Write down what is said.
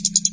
you